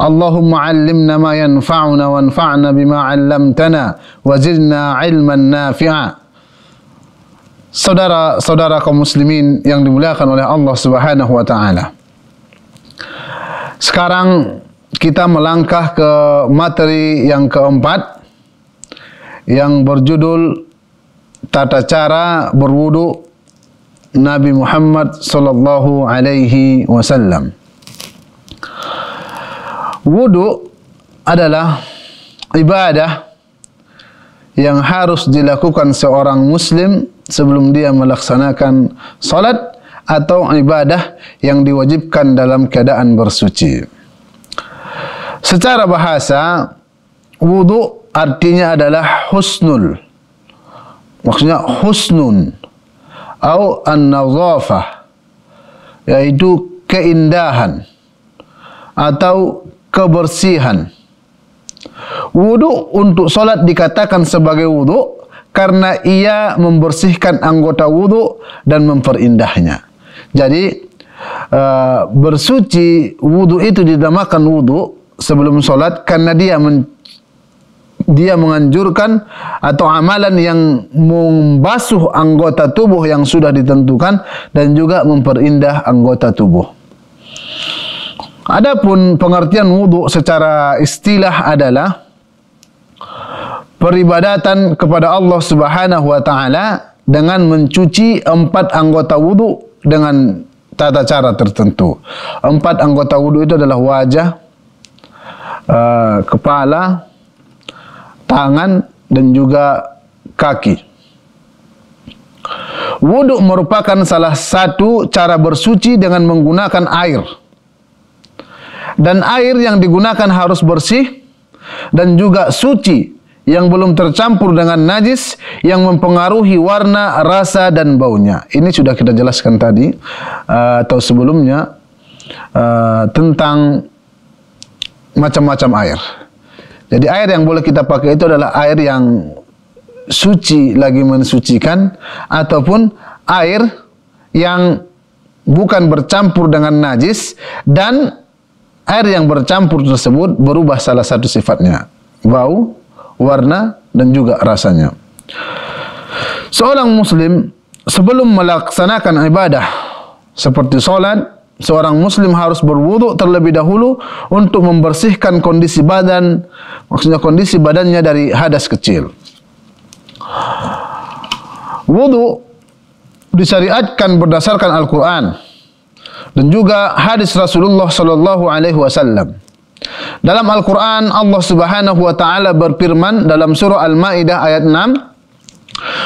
اللهم علمنا ما ينفعنا وانفعنا بما علمتنا وزدنا علما نافعا Saudara-saudara kaum muslimin yang dimuliakan oleh Allah Subhanahu wa taala. Sekarang kita melangkah ke materi yang keempat yang berjudul tata cara berwudu Nabi Muhammad sallallahu alaihi wasallam. Wudu adalah ibadah yang harus dilakukan seorang muslim sebelum dia melaksanakan salat atau ibadah yang diwajibkan dalam keadaan bersuci. Secara bahasa, wudu artinya adalah husnul. Maksudnya husnun atau an-nazafah yaitu keindahan atau kebersihan. Wudu untuk solat dikatakan sebagai wudu karena ia membersihkan anggota wudu dan memperindahnya. Jadi uh, bersuci wudu itu dinamakan wudu sebelum solat karena dia men, dia menganjurkan atau amalan yang membasuh anggota tubuh yang sudah ditentukan dan juga memperindah anggota tubuh. Adapun pengertian wudu secara istilah adalah peribadatan kepada Allah Subhanahu wa taala dengan mencuci empat anggota wudu dengan tata cara tertentu. Empat anggota wudu itu adalah wajah, uh, kepala, tangan dan juga kaki. Wudu merupakan salah satu cara bersuci dengan menggunakan air dan air yang digunakan harus bersih dan juga suci yang belum tercampur dengan najis yang mempengaruhi warna, rasa dan baunya. Ini sudah kita jelaskan tadi uh, atau sebelumnya uh, tentang macam-macam air. Jadi air yang boleh kita pakai itu adalah air yang suci lagi mensucikan ataupun air yang bukan bercampur dengan najis dan air yang bercampur tersebut berubah salah satu sifatnya. Bau, warna dan juga rasanya. Seorang muslim sebelum melaksanakan ibadah seperti solat seorang muslim harus berwudu terlebih dahulu untuk membersihkan kondisi badan maksudnya kondisi badannya dari hadas kecil. Wudu disyariatkan berdasarkan Al-Quran dan juga hadis Rasulullah sallallahu alaihi wasallam. Dalam Al-Qur'an Allah Subhanahu wa taala berfirman dalam surah Al-Maidah ayat 6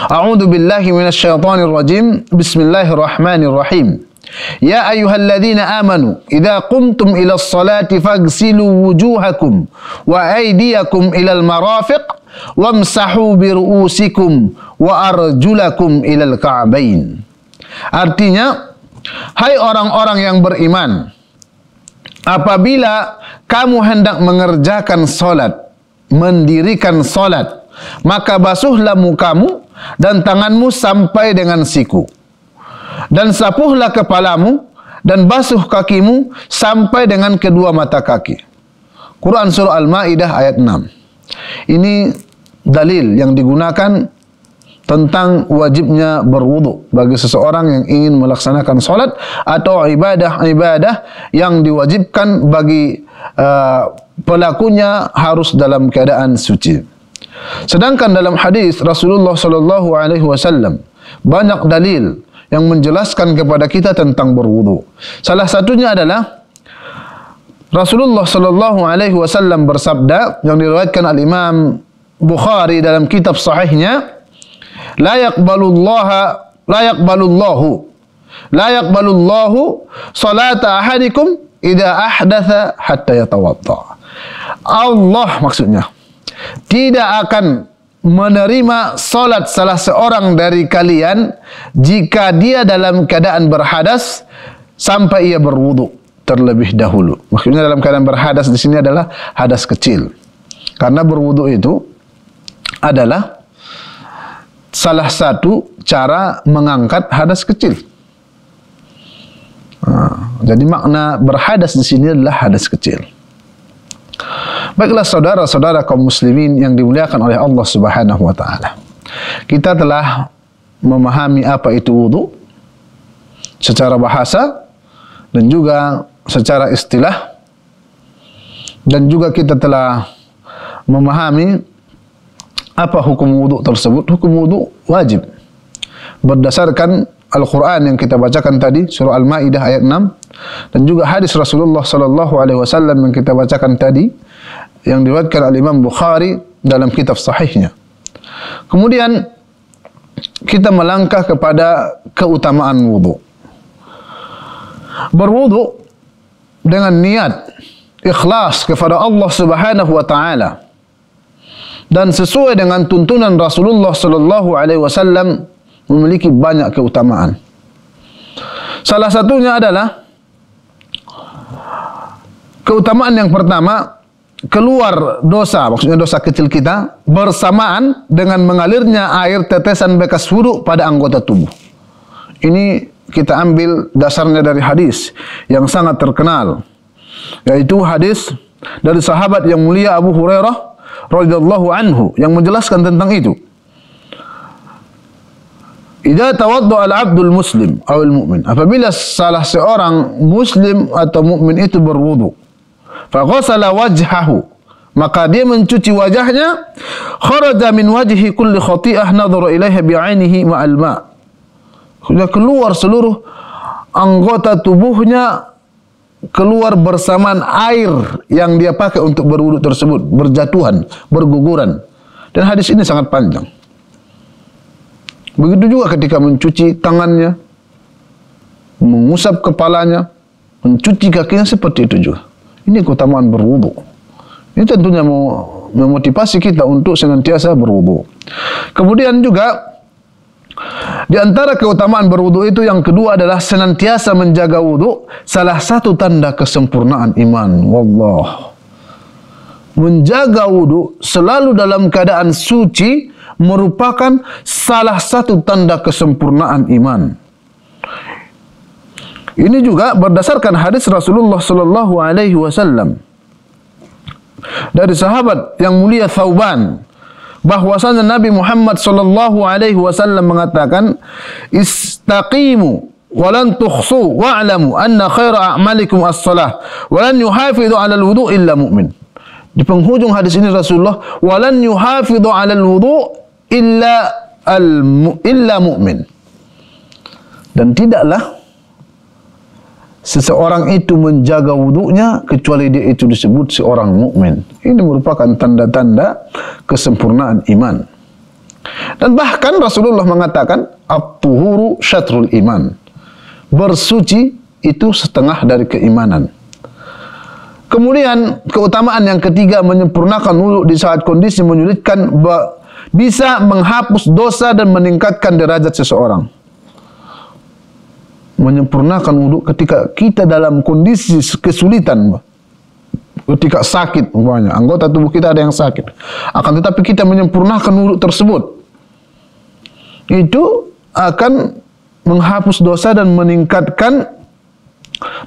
A'udzu billahi minasyaitonir rajim. Bismillahirrahmanirrahim. Ya ayyuhalladzina amanu idza qumtum ila sholati faghsilu wujuhakum wa aydiyakum ila al-marafiq wamsahu bi ru'usikum wa arjulakum ila al-ka'bain. Artinya Hai orang-orang yang beriman, apabila kamu hendak mengerjakan solat, mendirikan solat, maka basuhlah mukamu dan tanganmu sampai dengan siku. Dan sapuhlah kepalamu dan basuh kakimu sampai dengan kedua mata kaki. Quran Surah Al-Ma'idah ayat 6. Ini dalil yang digunakan tentang wajibnya berwudu bagi seseorang yang ingin melaksanakan solat atau ibadah-ibadah yang diwajibkan bagi uh, pelakunya harus dalam keadaan suci. Sedangkan dalam hadis Rasulullah sallallahu alaihi wasallam banyak dalil yang menjelaskan kepada kita tentang berwudu. Salah satunya adalah Rasulullah sallallahu alaihi wasallam bersabda yang diriwayatkan al Imam Bukhari dalam kitab sahihnya la yaqbalullaha la yaqbalullahu la yaqbalullahu salata ahadikum idza ahdatha hatta yatawadda Allah maksudnya tidak akan menerima solat salah seorang dari kalian jika dia dalam keadaan berhadas sampai ia berwudu terlebih dahulu. Maksudnya dalam keadaan berhadas di sini adalah hadas kecil. Karena berwudu itu adalah salah satu cara mengangkat hadas kecil. Ha, jadi makna berhadas di sini adalah hadas kecil. Baiklah saudara-saudara kaum muslimin yang dimuliakan oleh Allah Subhanahu wa taala. Kita telah memahami apa itu wudu secara bahasa dan juga secara istilah dan juga kita telah memahami apa hukum wudu tersebut. Hukum wudu wajib berdasarkan Al-Quran yang kita bacakan tadi surah Al-Maidah ayat 6 dan juga hadis Rasulullah sallallahu alaihi wasallam yang kita bacakan tadi yang diriwayatkan oleh Imam Bukhari dalam kitab sahihnya. Kemudian kita melangkah kepada keutamaan wudu. Berwudu dengan niat ikhlas kepada Allah Subhanahu wa taala dan sesuai dengan tuntunan Rasulullah sallallahu alaihi wasallam memiliki banyak keutamaan. Salah satunya adalah keutamaan yang pertama keluar dosa, maksudnya dosa kecil kita bersamaan dengan mengalirnya air tetesan bekas wudhu pada anggota tubuh. Ini kita ambil dasarnya dari hadis yang sangat terkenal, yaitu hadis dari sahabat yang mulia Abu Hurairah radhiyallahu anhu yang menjelaskan tentang itu. Idza tawadda al-'abdul muslim atau al-mu'min apabila salah seorang muslim atau mukmin itu berwudu faghasala wajhahu maka dia mencuci wajahnya kharaja min wajhi kulli khati'ah nadhara ilaiha bi'ainihi ma'al ma' sudah keluar seluruh anggota tubuhnya keluar bersamaan air yang dia pakai untuk berwudu tersebut berjatuhan berguguran dan hadis ini sangat panjang begitu juga ketika mencuci tangannya mengusap kepalanya mencuci kakinya seperti itu juga ini keutamaan berwudu. Ini tentunya memotivasi kita untuk senantiasa berwudu. Kemudian juga di antara keutamaan berwudu itu yang kedua adalah senantiasa menjaga wudu salah satu tanda kesempurnaan iman. Wallah. Menjaga wudu selalu dalam keadaan suci merupakan salah satu tanda kesempurnaan iman. Ini juga berdasarkan hadis Rasulullah sallallahu alaihi wasallam dari sahabat yang mulia Thauban bahwasanya Nabi Muhammad sallallahu alaihi wasallam mengatakan istaqimu walan tukhsu wa'lamu anna khaira a'malikum as-salah walan yuhafidhu 'ala al-wudu' illa mu'min. Di penghujung hadis ini Rasulullah walan yuhafidhu 'ala al-wudu' illa al illa mu'min. Dan tidaklah seseorang itu menjaga wuduknya kecuali dia itu disebut seorang mukmin. Ini merupakan tanda-tanda kesempurnaan iman. Dan bahkan Rasulullah mengatakan at-tuhuru syatrul iman. Bersuci itu setengah dari keimanan. Kemudian keutamaan yang ketiga menyempurnakan wuduk di saat kondisi menyulitkan bisa menghapus dosa dan meningkatkan derajat seseorang menyempurnakan wudhu ketika kita dalam kondisi kesulitan ketika sakit umpamanya. Anggota tubuh kita ada yang sakit. Akan tetapi kita menyempurnakan wudhu tersebut. Itu akan menghapus dosa dan meningkatkan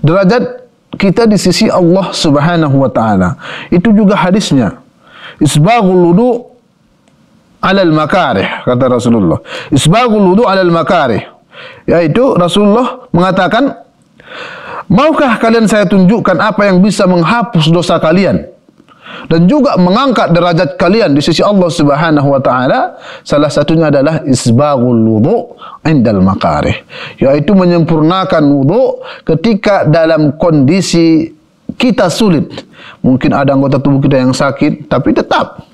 derajat kita di sisi Allah Subhanahu wa taala. Itu juga hadisnya. Isbaghul wudu alal makarih kata Rasulullah. Isbaghul wudu alal makarih yaitu Rasulullah mengatakan maukah kalian saya tunjukkan apa yang bisa menghapus dosa kalian dan juga mengangkat derajat kalian di sisi Allah Subhanahu wa taala? Salah satunya adalah isbaghul wudu indal makarih yaitu menyempurnakan wudu ketika dalam kondisi kita sulit. Mungkin ada anggota tubuh kita yang sakit tapi tetap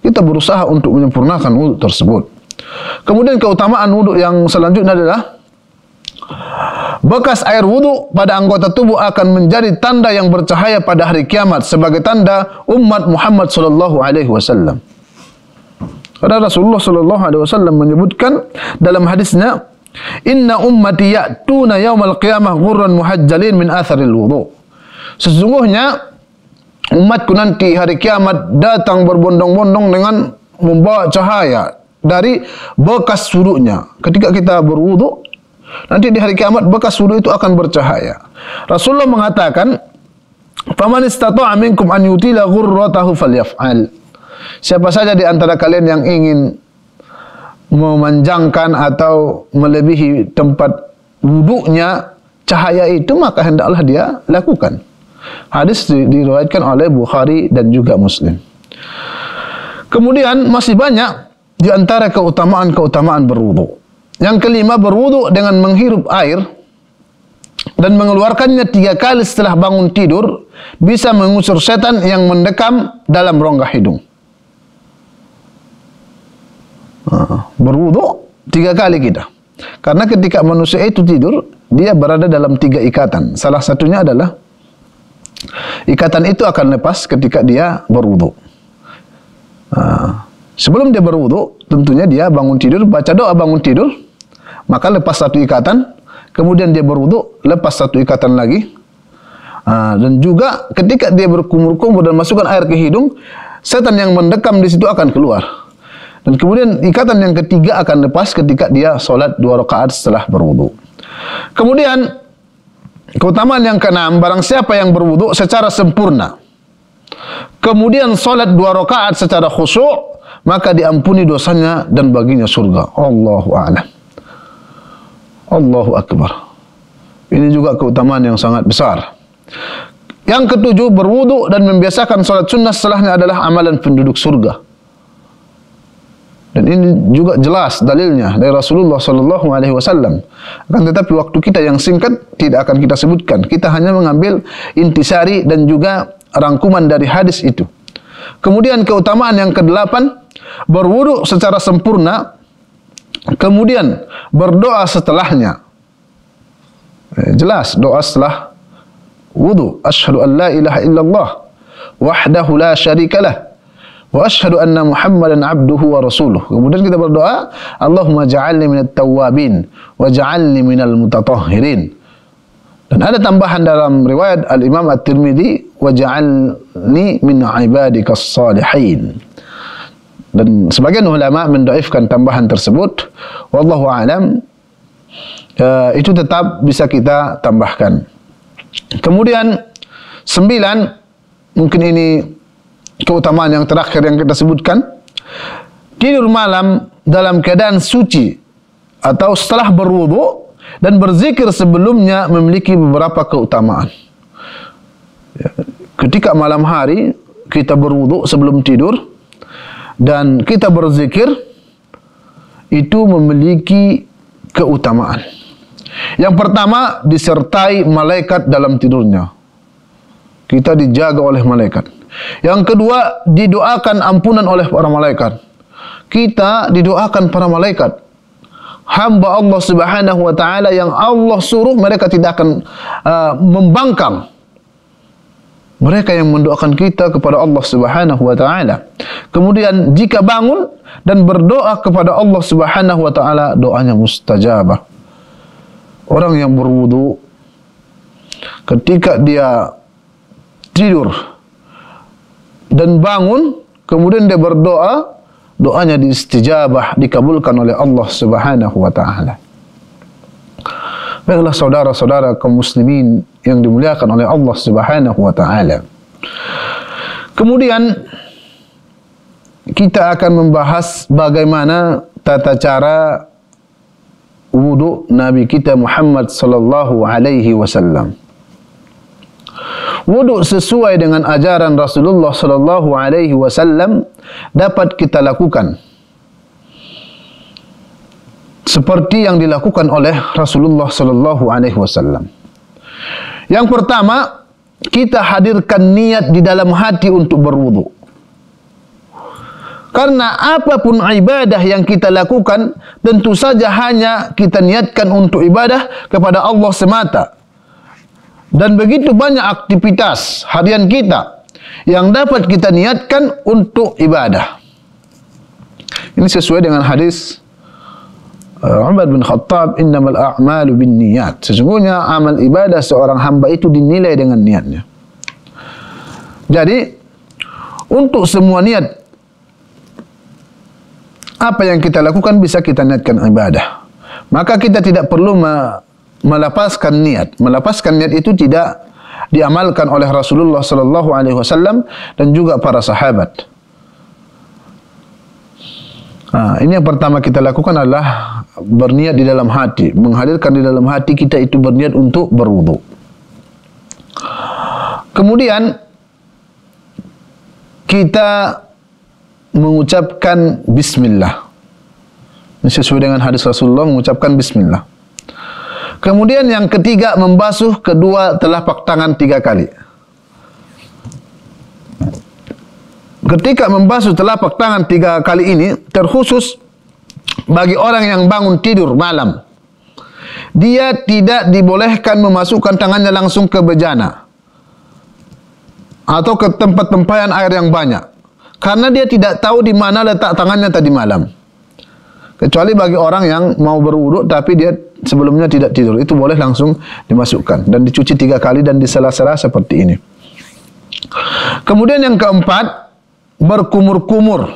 kita berusaha untuk menyempurnakan wudu tersebut kemudian keutamaan wudu yang selanjutnya adalah Bekas air wudu pada anggota tubuh akan menjadi tanda yang bercahaya pada hari kiamat sebagai tanda umat Muhammad sallallahu alaihi wasallam. Karena Rasulullah sallallahu alaihi wasallam menyebutkan dalam hadisnya, "Inna ummati ya'tuna yaumal qiyamah ghurran muhajjalin min atharil wudu." Sesungguhnya umatku nanti hari kiamat datang berbondong-bondong dengan membawa cahaya dari bekas wudunya. Ketika kita berwudu, nanti di hari kiamat bekas wudu itu akan bercahaya. Rasulullah mengatakan, "Faman istata'a minkum an yutila ghurratahu falyaf'al." Siapa saja di antara kalian yang ingin memanjangkan atau melebihi tempat wuduknya cahaya itu maka hendaklah dia lakukan. Hadis di, diriwayatkan oleh Bukhari dan juga Muslim. Kemudian masih banyak di antara keutamaan-keutamaan berwudu. Yang kelima berwudu dengan menghirup air dan mengeluarkannya tiga kali setelah bangun tidur bisa mengusir setan yang mendekam dalam rongga hidung. Ha, berwudu tiga kali kita. Karena ketika manusia itu tidur, dia berada dalam tiga ikatan. Salah satunya adalah ikatan itu akan lepas ketika dia berwudu. Ha, sebelum dia berwudu, tentunya dia bangun tidur, baca doa bangun tidur, maka lepas satu ikatan, kemudian dia berwudu, lepas satu ikatan lagi. Ha, dan juga ketika dia berkumur-kumur dan masukkan air ke hidung, setan yang mendekam di situ akan keluar. Dan kemudian ikatan yang ketiga akan lepas ketika dia solat dua rakaat setelah berwudu. Kemudian keutamaan yang keenam, barang siapa yang berwudu secara sempurna, kemudian solat dua rakaat secara khusyuk, maka diampuni dosanya dan baginya surga. Allahu a'lam. Allahu akbar. Ini juga keutamaan yang sangat besar. Yang ketujuh, berwudu dan membiasakan solat sunnah setelahnya adalah amalan penduduk surga. Dan ini juga jelas dalilnya dari Rasulullah sallallahu alaihi wasallam. Akan tetapi waktu kita yang singkat tidak akan kita sebutkan. Kita hanya mengambil intisari dan juga rangkuman dari hadis itu. Kemudian keutamaan yang kedelapan berwudu secara sempurna kemudian berdoa setelahnya. Eh, jelas doa setelah wudu. Asyhadu an la ilaha illallah wahdahu la syarikalah wa ashhadu anna Muhammadan abduhu wa rasuluh. Kemudian kita berdoa, Allahumma ja'alni minat tawabin wa ja'alni minal mutatahhirin. Dan ada tambahan dalam riwayat Al-Imam At-Tirmidzi wa ja'alni min ibadikas salihin. Dan sebagian ulama mendoifkan tambahan tersebut. Wallahu a'lam. Uh, itu tetap bisa kita tambahkan. Kemudian sembilan mungkin ini keutamaan yang terakhir yang kita sebutkan tidur malam dalam keadaan suci atau setelah berwudu dan berzikir sebelumnya memiliki beberapa keutamaan ya, ketika malam hari kita berwudu sebelum tidur dan kita berzikir itu memiliki keutamaan yang pertama disertai malaikat dalam tidurnya kita dijaga oleh malaikat yang kedua, didoakan ampunan oleh para malaikat. Kita didoakan para malaikat. Hamba Allah Subhanahu wa taala yang Allah suruh mereka tidak akan uh, membangkang. Mereka yang mendoakan kita kepada Allah Subhanahu wa taala. Kemudian jika bangun dan berdoa kepada Allah Subhanahu wa taala, doanya mustajabah. Orang yang berwudu ketika dia tidur dan bangun kemudian dia berdoa doanya diistijabah dikabulkan oleh Allah Subhanahu wa taala Baiklah saudara-saudara kaum muslimin yang dimuliakan oleh Allah Subhanahu wa taala. Kemudian kita akan membahas bagaimana tata cara wudu Nabi kita Muhammad sallallahu alaihi wasallam wuduk sesuai dengan ajaran Rasulullah sallallahu alaihi wasallam dapat kita lakukan seperti yang dilakukan oleh Rasulullah sallallahu alaihi wasallam. Yang pertama, kita hadirkan niat di dalam hati untuk berwudu. Karena apapun ibadah yang kita lakukan, tentu saja hanya kita niatkan untuk ibadah kepada Allah semata dan begitu banyak aktivitas harian kita yang dapat kita niatkan untuk ibadah. Ini sesuai dengan hadis Umar bin Khattab innamal a'malu bin niat. Sesungguhnya amal ibadah seorang hamba itu dinilai dengan niatnya. Jadi untuk semua niat apa yang kita lakukan bisa kita niatkan ibadah. Maka kita tidak perlu melepaskan niat. Melepaskan niat itu tidak diamalkan oleh Rasulullah sallallahu alaihi wasallam dan juga para sahabat. Ha, ini yang pertama kita lakukan adalah berniat di dalam hati, menghadirkan di dalam hati kita itu berniat untuk berwudu. Kemudian kita mengucapkan bismillah. Sesuai dengan hadis Rasulullah mengucapkan bismillah. Kemudian yang ketiga membasuh kedua telapak tangan tiga kali. Ketika membasuh telapak tangan tiga kali ini terkhusus bagi orang yang bangun tidur malam dia tidak dibolehkan memasukkan tangannya langsung ke bejana atau ke tempat tempayan air yang banyak karena dia tidak tahu di mana letak tangannya tadi malam. Kecuali bagi orang yang mau berwuduk tapi dia sebelumnya tidak tidur. Itu boleh langsung dimasukkan dan dicuci tiga kali dan disela-sela seperti ini. Kemudian yang keempat berkumur-kumur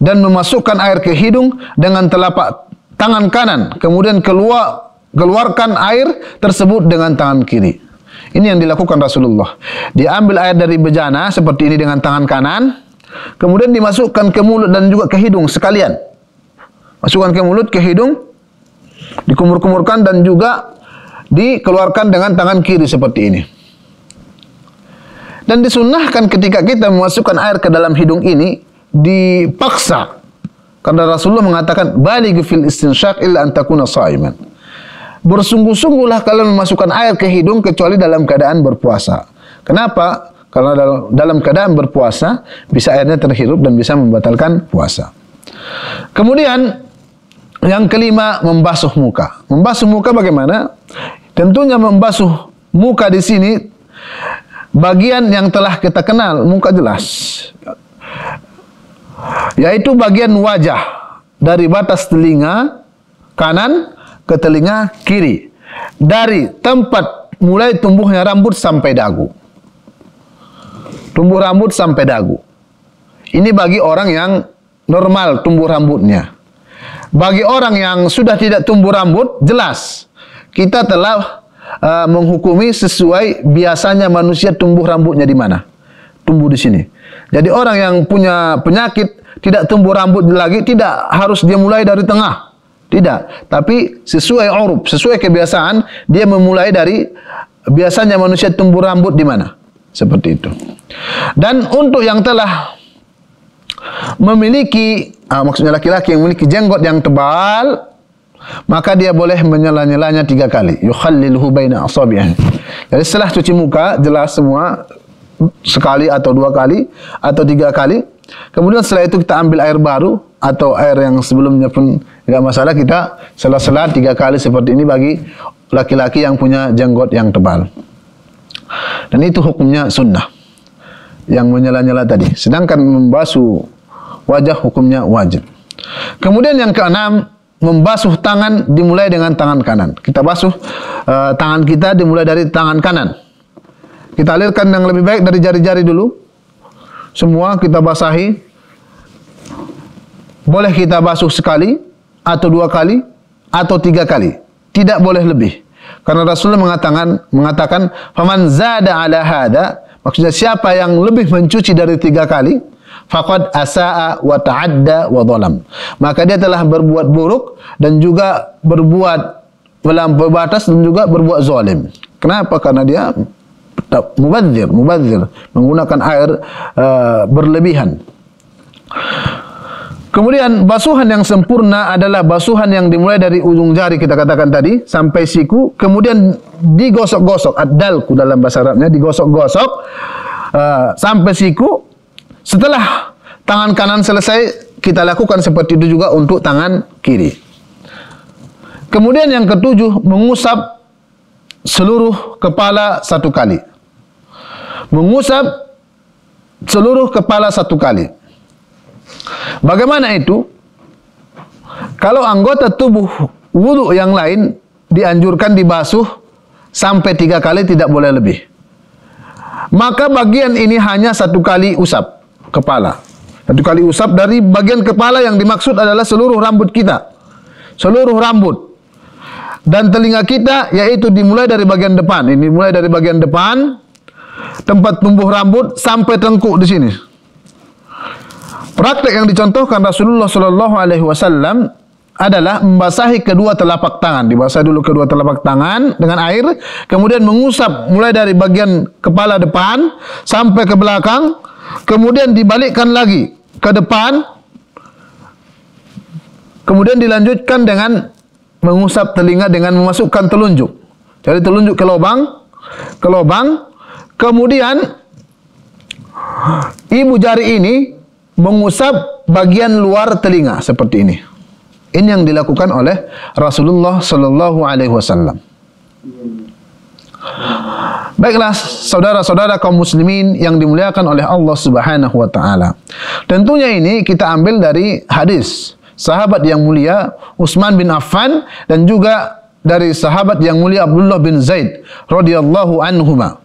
dan memasukkan air ke hidung dengan telapak tangan kanan kemudian keluar keluarkan air tersebut dengan tangan kiri. Ini yang dilakukan Rasulullah. Dia ambil air dari bejana seperti ini dengan tangan kanan kemudian dimasukkan ke mulut dan juga ke hidung sekalian. Masukkan ke mulut ke hidung dikumur-kumurkan dan juga dikeluarkan dengan tangan kiri seperti ini dan disunnahkan ketika kita memasukkan air ke dalam hidung ini dipaksa. Karena Rasulullah mengatakan baligh fil istinshaq illa an takuna shaiman bersungguh-sungguhlah kalian memasukkan air ke hidung kecuali dalam keadaan berpuasa. Kenapa? Karena dalam keadaan berpuasa bisa airnya terhirup dan bisa membatalkan puasa. Kemudian yang kelima membasuh muka. Membasuh muka bagaimana? Tentunya membasuh muka di sini bagian yang telah kita kenal muka jelas. Yaitu bagian wajah. Dari batas telinga kanan ke telinga kiri. Dari tempat mulai tumbuhnya rambut sampai dagu. Tumbuh rambut sampai dagu. Ini bagi orang yang normal tumbuh rambutnya. Bagi orang yang sudah tidak tumbuh rambut jelas. Kita telah uh, menghukumi sesuai biasanya manusia tumbuh rambutnya di mana? Tumbuh di sini. Jadi orang yang punya penyakit tidak tumbuh rambut lagi tidak harus dia mulai dari tengah. Tidak, tapi sesuai uruf, sesuai kebiasaan dia memulai dari biasanya manusia tumbuh rambut di mana? Seperti itu. Dan untuk yang telah memiliki ah, maksudnya laki-laki yang memiliki jenggot yang tebal maka dia boleh menyela-nyelanya tiga kali. Yukhallilhu baina asabi'ah jadi setelah cuci muka jelas semua sekali atau dua kali atau tiga kali. Kemudian setelah itu kita ambil air baru atau air yang sebelumnya pun tidak masalah kita sela-sela tiga kali seperti ini bagi laki-laki yang punya jenggot yang tebal. Dan itu hukumnya sunnah yang menyela-nyela tadi. Sedangkan membasuh wajah hukumnya wajib. Kemudian yang keenam membasuh tangan dimulai dengan tangan kanan. Kita basuh uh, tangan kita dimulai dari tangan kanan. Kita alirkan yang lebih baik dari jari-jari dulu. Semua kita basahi. Boleh kita basuh sekali atau dua kali atau tiga kali. Tidak boleh lebih. Karena Rasulullah mengatakan mengatakan faman zada ala hada maksudnya siapa yang lebih mencuci dari tiga kali faqad asaa wa ta'adda wa dhalam. Maka dia telah berbuat buruk dan juga berbuat melampaui batas dan juga berbuat zalim. Kenapa? Karena dia mubadzir mubadzir menggunakan air uh, berlebihan. Kemudian basuhan yang sempurna adalah basuhan yang dimulai dari ujung jari kita katakan tadi sampai siku. Kemudian digosok-gosok adalku dalam bahasa Arabnya digosok-gosok uh, sampai siku setelah tangan kanan selesai, kita lakukan seperti itu juga untuk tangan kiri. Kemudian yang ketujuh, mengusap seluruh kepala satu kali. Mengusap seluruh kepala satu kali. Bagaimana itu? Kalau anggota tubuh wudhu yang lain dianjurkan dibasuh sampai tiga kali tidak boleh lebih. Maka bagian ini hanya satu kali usap kepala. Satu kali usap dari bagian kepala yang dimaksud adalah seluruh rambut kita. Seluruh rambut. Dan telinga kita yaitu dimulai dari bagian depan. Ini mulai dari bagian depan tempat tumbuh rambut sampai tengkuk di sini. Praktek yang dicontohkan Rasulullah sallallahu alaihi wasallam adalah membasahi kedua telapak tangan. Dibasahi dulu kedua telapak tangan dengan air, kemudian mengusap mulai dari bagian kepala depan sampai ke belakang, kemudian dibalikkan lagi ke depan, kemudian dilanjutkan dengan mengusap telinga dengan memasukkan telunjuk. Jadi telunjuk ke lubang, ke lubang, kemudian ibu jari ini mengusap bagian luar telinga seperti ini. Ini yang dilakukan oleh Rasulullah sallallahu alaihi wasallam. Baiklah saudara-saudara kaum muslimin yang dimuliakan oleh Allah Subhanahu wa taala. Tentunya ini kita ambil dari hadis sahabat yang mulia Utsman bin Affan dan juga dari sahabat yang mulia Abdullah bin Zaid radhiyallahu anhuma.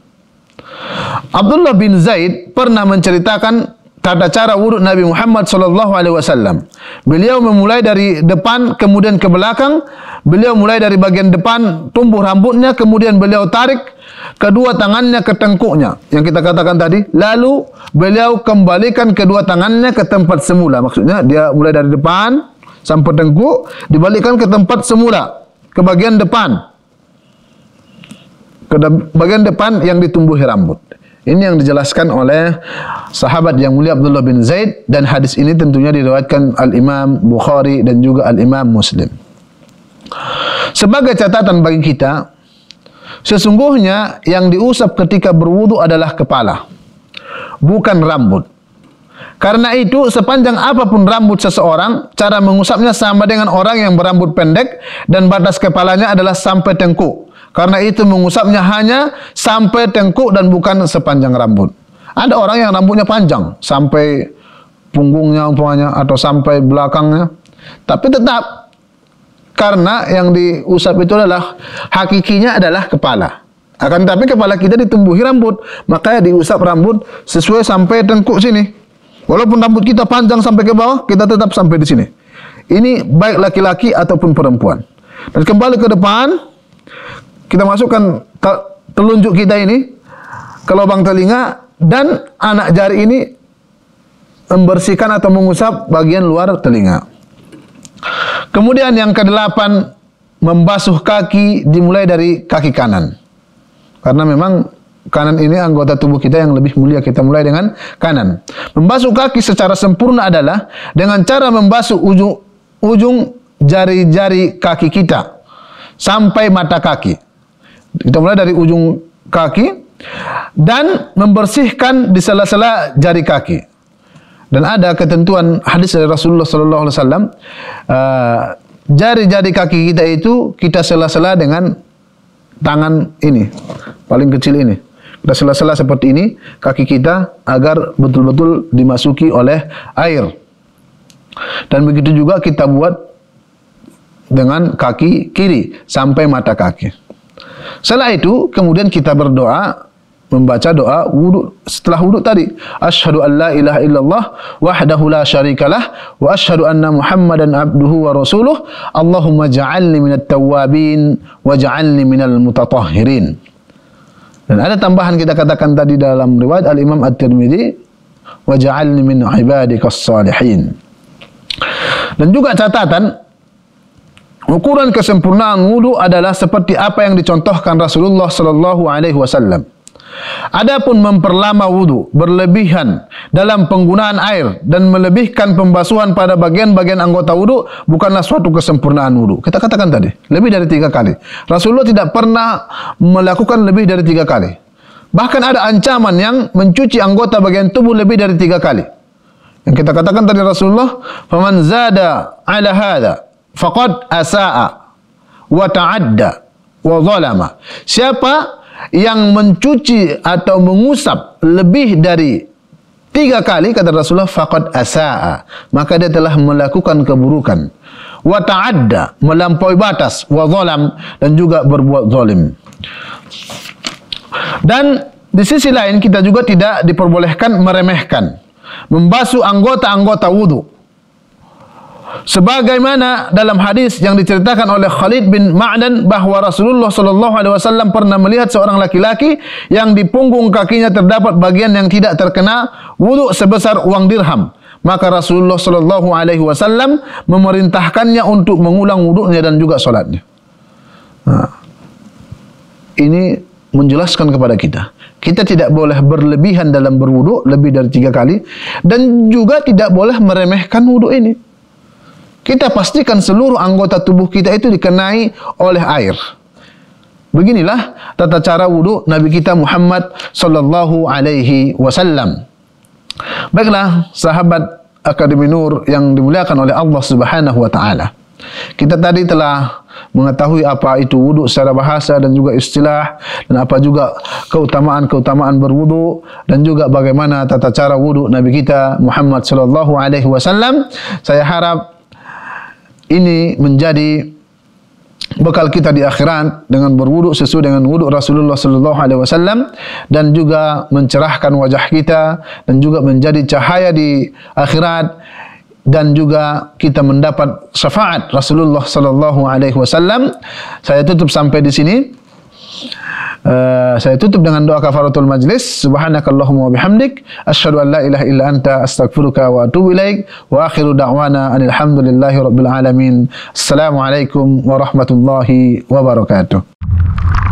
Abdullah bin Zaid pernah menceritakan tata cara wudhu Nabi Muhammad sallallahu alaihi wasallam. Beliau memulai dari depan kemudian ke belakang, beliau mulai dari bagian depan tumbuh rambutnya kemudian beliau tarik kedua tangannya ke tengkuknya yang kita katakan tadi, lalu beliau kembalikan kedua tangannya ke tempat semula. Maksudnya dia mulai dari depan sampai tengkuk dibalikkan ke tempat semula, ke bagian depan. Ke bagian depan yang ditumbuhi rambut. Ini yang dijelaskan oleh sahabat yang mulia Abdullah bin Zaid dan hadis ini tentunya diriwayatkan Al-Imam Bukhari dan juga Al-Imam Muslim. Sebagai catatan bagi kita, sesungguhnya yang diusap ketika berwudu adalah kepala, bukan rambut. Karena itu sepanjang apa pun rambut seseorang, cara mengusapnya sama dengan orang yang berambut pendek dan batas kepalanya adalah sampai tengkuk. Karena itu mengusapnya hanya sampai tengkuk dan bukan sepanjang rambut. Ada orang yang rambutnya panjang sampai punggungnya umpamanya atau sampai belakangnya. Tapi tetap karena yang diusap itu adalah hakikinya adalah kepala. Akan tetapi kepala kita ditumbuhi rambut, makanya diusap rambut sesuai sampai tengkuk sini. Walaupun rambut kita panjang sampai ke bawah, kita tetap sampai di sini. Ini baik laki-laki ataupun perempuan. Dan kembali ke depan, kita masukkan telunjuk kita ini ke lubang telinga dan anak jari ini membersihkan atau mengusap bagian luar telinga. Kemudian yang kedelapan membasuh kaki dimulai dari kaki kanan. Karena memang kanan ini anggota tubuh kita yang lebih mulia kita mulai dengan kanan. Membasuh kaki secara sempurna adalah dengan cara membasuh ujung ujung jari-jari kaki kita sampai mata kaki. Kita mulai dari ujung kaki dan membersihkan di sela-sela jari kaki. Dan ada ketentuan hadis dari Rasulullah sallallahu alaihi wasallam uh, jari-jari kaki kita itu kita sela-sela dengan tangan ini paling kecil ini. Kita sela-sela seperti ini kaki kita agar betul-betul dimasuki oleh air. Dan begitu juga kita buat dengan kaki kiri sampai mata kaki. Setelah itu kemudian kita berdoa membaca doa wudu setelah wudu tadi. Asyhadu an la ilaha illallah wahdahu la syarikalah wa asyhadu anna muhammadan abduhu wa rasuluh. Allahumma ja'alni minat tawwabin wa ja'alni minal mutatahhirin. Dan ada tambahan kita katakan tadi dalam riwayat al imam at-tirmidzi wa ja'alni min ibadikas salihin dan juga catatan Ukuran kesempurnaan wudu adalah seperti apa yang dicontohkan Rasulullah sallallahu alaihi wasallam. Adapun memperlama wudu berlebihan dalam penggunaan air dan melebihkan pembasuhan pada bagian-bagian anggota wudu bukanlah suatu kesempurnaan wudu. Kita katakan tadi, lebih dari tiga kali. Rasulullah tidak pernah melakukan lebih dari tiga kali. Bahkan ada ancaman yang mencuci anggota bagian tubuh lebih dari tiga kali. Yang kita katakan tadi Rasulullah, "Faman zada ala hadha faqad asaa wa ta'adda wa zalama. Siapa yang mencuci atau mengusap lebih dari tiga kali kata Rasulullah faqad asaa. Maka dia telah melakukan keburukan. Wa ta'adda melampaui batas. Wa zalam dan juga berbuat zalim. Dan di sisi lain kita juga tidak diperbolehkan meremehkan. Membasuh anggota-anggota wudu sebagaimana dalam hadis yang diceritakan oleh Khalid bin Ma'dan bahawa Rasulullah sallallahu alaihi wasallam pernah melihat seorang laki-laki yang di punggung kakinya terdapat bagian yang tidak terkena wudu sebesar uang dirham. Maka Rasulullah sallallahu alaihi wasallam memerintahkannya untuk mengulang wudunya dan juga salatnya nah, ini menjelaskan kepada kita kita tidak boleh berlebihan dalam berwudu lebih dari tiga kali dan juga tidak boleh meremehkan wudu ini kita pastikan seluruh anggota tubuh kita itu dikenai oleh air. Beginilah tata cara wudu Nabi kita Muhammad sallallahu alaihi wasallam. Baiklah sahabat Akademi Nur yang dimuliakan oleh Allah Subhanahu wa taala. Kita tadi telah mengetahui apa itu wudu secara bahasa dan juga istilah dan apa juga keutamaan-keutamaan berwudu dan juga bagaimana tata cara wudu Nabi kita Muhammad sallallahu alaihi wasallam. Saya harap ini menjadi bekal kita di akhirat dengan berwuduk sesuai dengan wuduk Rasulullah sallallahu alaihi wasallam dan juga mencerahkan wajah kita dan juga menjadi cahaya di akhirat dan juga kita mendapat syafaat Rasulullah sallallahu alaihi wasallam. Saya tutup sampai di sini. Uh, saya tutup dengan doa kafaratul majlis. Subhanakallahumma wa bihamdik. Asyhadu an la ilaha illa anta astaghfiruka wa atubu ilaik. Wa akhiru da'wana anil hamdulillahi rabbil alamin. Assalamu alaikum warahmatullahi wabarakatuh